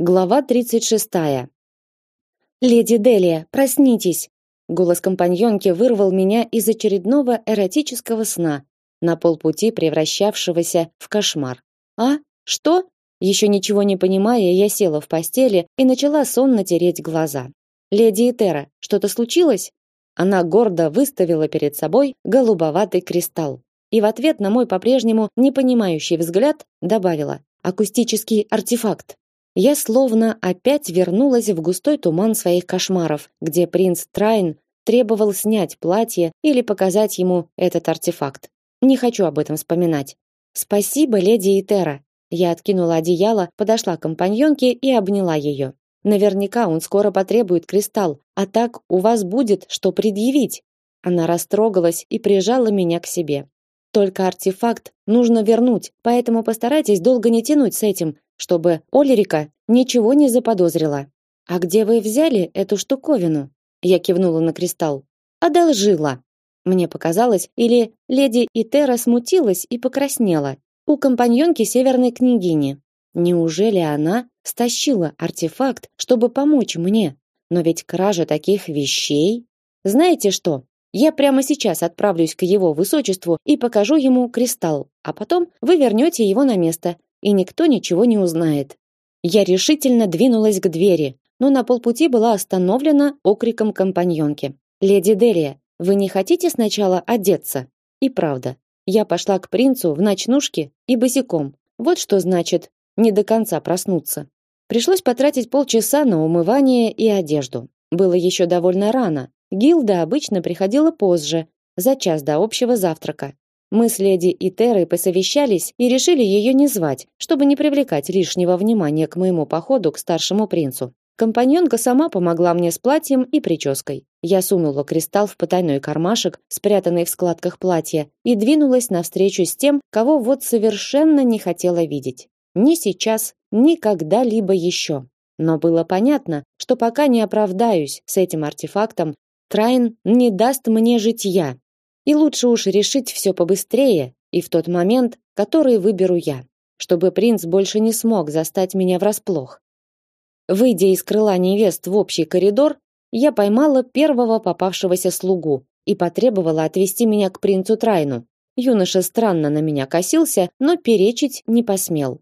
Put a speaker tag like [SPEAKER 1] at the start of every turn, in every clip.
[SPEAKER 1] Глава 36. Леди Делия, проснитесь. Голос компаньонки вырвал меня из очередного эротического сна, на полпути превращавшегося в кошмар. А? Что? Еще ничего не понимая, я села в постели и начала сонно тереть глаза. Леди Этера, что-то случилось? Она гордо выставила перед собой голубоватый кристалл и в ответ на мой по-прежнему непонимающий взгляд добавила: акустический артефакт. Я словно опять вернулась в густой туман своих кошмаров, где принц Трайн требовал снять платье или показать ему этот артефакт. Не хочу об этом вспоминать. Спасибо, леди Итера. Я откинула одеяло, подошла к компаньонке и обняла ее. Наверняка он скоро потребует кристалл, а так у вас будет что предъявить. Она растрогалась и прижала меня к себе. Только артефакт нужно вернуть, поэтому постарайтесь долго не тянуть с этим, чтобы Олерика ничего не заподозрила. А где вы взяли эту штуковину? Я кивнула на кристалл. Одолжила. Мне показалось, или леди Итера смутилась и покраснела. У компаньонки северной княгини. Неужели она стащила артефакт, чтобы помочь мне? Но ведь кража таких вещей... Знаете что? Я прямо сейчас отправлюсь к его высочеству и покажу ему кристалл, а потом вы вернете его на место, и никто ничего не узнает. Я решительно двинулась к двери, но на полпути была остановлена окриком компаньонки. Леди Делия, вы не хотите сначала одеться? И правда, я пошла к принцу в ночнушке и босиком. Вот что значит не до конца проснуться. Пришлось потратить полчаса на умывание и одежду. Было еще довольно рано. Гилда обычно приходила позже, за час до общего завтрака. Мы с леди и Терой посовещались и решили ее не звать, чтобы не привлекать лишнего внимания к моему походу к старшему принцу. Компаньонка сама помогла мне с платьем и прической. Я сунула кристалл в потайной кармашек, спрятанный в складках платья, и двинулась навстречу с тем, кого вот совершенно не хотела видеть. Ни сейчас, ни когда-либо еще. Но было понятно, что пока не оправдаюсь с этим артефактом, Трайн не даст мне житья. И лучше уж решить все побыстрее и в тот момент, который выберу я, чтобы принц больше не смог застать меня врасплох. Выйдя из крыла невест в общий коридор, я поймала первого попавшегося слугу и потребовала отвести меня к принцу Трайну. Юноша странно на меня косился, но перечить не посмел.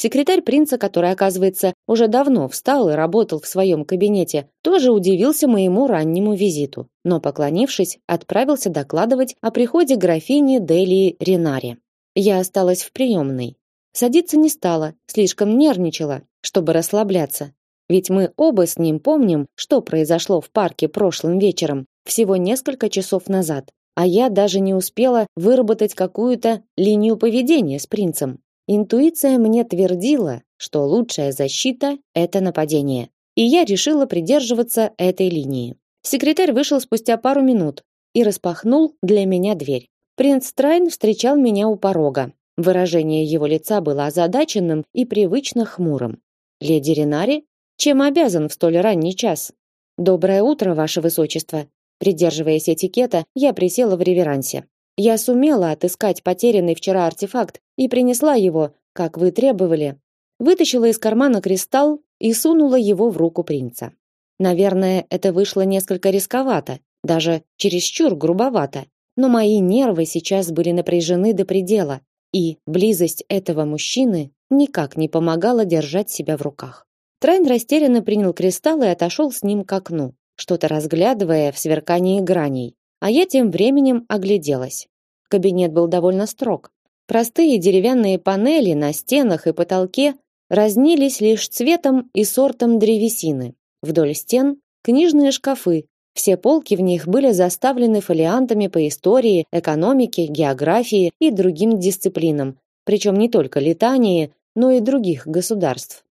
[SPEAKER 1] Секретарь принца, который, оказывается, уже давно встал и работал в своем кабинете, тоже удивился моему раннему визиту, но, поклонившись, отправился докладывать о приходе графини Делии Ренари. Я осталась в приемной. Садиться не стала, слишком нервничала, чтобы расслабляться. Ведь мы оба с ним помним, что произошло в парке прошлым вечером, всего несколько часов назад. А я даже не успела выработать какую-то линию поведения с принцем. Интуиция мне твердила, что лучшая защита это нападение, и я решила придерживаться этой линии. Секретарь вышел спустя пару минут и распахнул для меня дверь. Принц Трайн встречал меня у порога. Выражение его лица было озадаченным и привычно хмурым. Леди Ренари, чем обязан в столь ранний час? Доброе утро, ваше высочество. Придерживаясь этикета, я присела в реверансе. Я сумела отыскать потерянный вчера артефакт и принесла его, как вы требовали. Вытащила из кармана кристалл и сунула его в руку принца. Наверное, это вышло несколько рисковато, даже чересчур грубовато, но мои нервы сейчас были напряжены до предела, и близость этого мужчины никак не помогала держать себя в руках. Трайн растерянно принял кристалл и отошел с ним к окну, что-то разглядывая в сверкании граней. А я тем временем огляделась. Кабинет был довольно строг. Простые деревянные панели на стенах и потолке разнились лишь цветом и сортом древесины. Вдоль стен книжные шкафы. Все полки в них были заставлены фолиантами по истории, экономике, географии и другим дисциплинам, причем не только летании, но и других государств.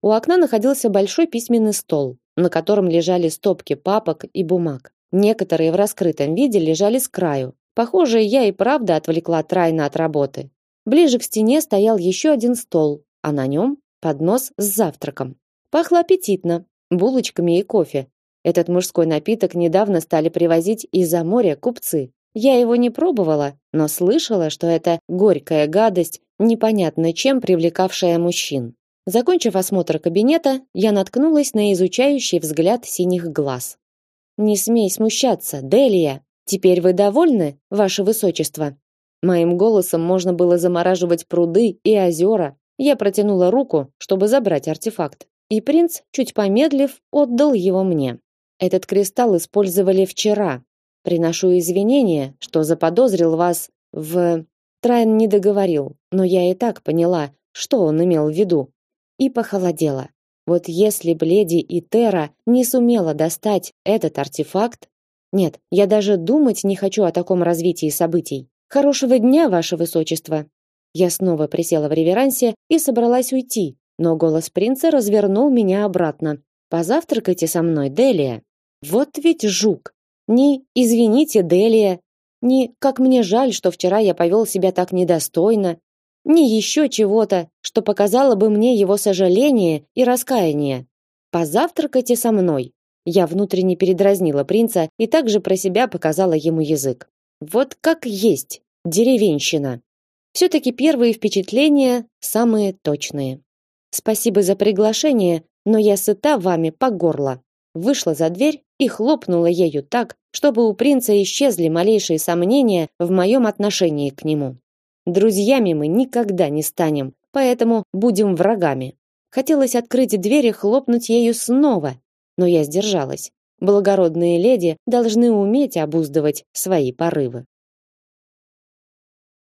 [SPEAKER 1] У окна находился большой письменный стол, на котором лежали стопки папок и бумаг. Некоторые в раскрытом виде лежали с краю. Похоже, я и правда отвлекла Трайна от работы. Ближе к стене стоял еще один стол, а на нем поднос с завтраком. Пахло аппетитно, булочками и кофе. Этот мужской напиток недавно стали привозить из-за моря купцы. Я его не пробовала, но слышала, что это горькая гадость, непонятно чем привлекавшая мужчин. Закончив осмотр кабинета, я наткнулась на изучающий взгляд синих глаз. Не смей смущаться, Делия. Теперь вы довольны, ваше высочество? Моим голосом можно было замораживать пруды и озера. Я протянула руку, чтобы забрать артефакт, и принц, чуть помедлив, отдал его мне. Этот кристалл использовали вчера. Приношу извинения, что заподозрил вас в Трайн не договорил, но я и так поняла, что он имел в виду и похолодела. Вот если б леди Итера не сумела достать этот артефакт, нет, я даже думать не хочу о таком развитии событий. Хорошего дня, ваше высочество. Я снова присела в реверансе и собралась уйти, но голос принца развернул меня обратно. Позавтракайте со мной, Делия. Вот ведь жук. Не извините, Делия, не как мне жаль, что вчера я повел себя так недостойно, ни еще чего-то, что показало бы мне его сожаление и раскаяние. Позавтракайте со мной. Я внутренне передразнила принца и также про себя показала ему язык. Вот как есть, деревенщина. все таки первые впечатления самые точные. Спасибо за приглашение, но я сыта вами по горло. Вышла за дверь и хлопнула ею так, чтобы у принца исчезли малейшие сомнения в моем отношении к нему. Друзьями мы никогда не станем, поэтому будем врагами. Хотелось открыть дверь и хлопнуть ею снова, но я сдержалась. Благородные леди должны уметь обуздывать свои порывы.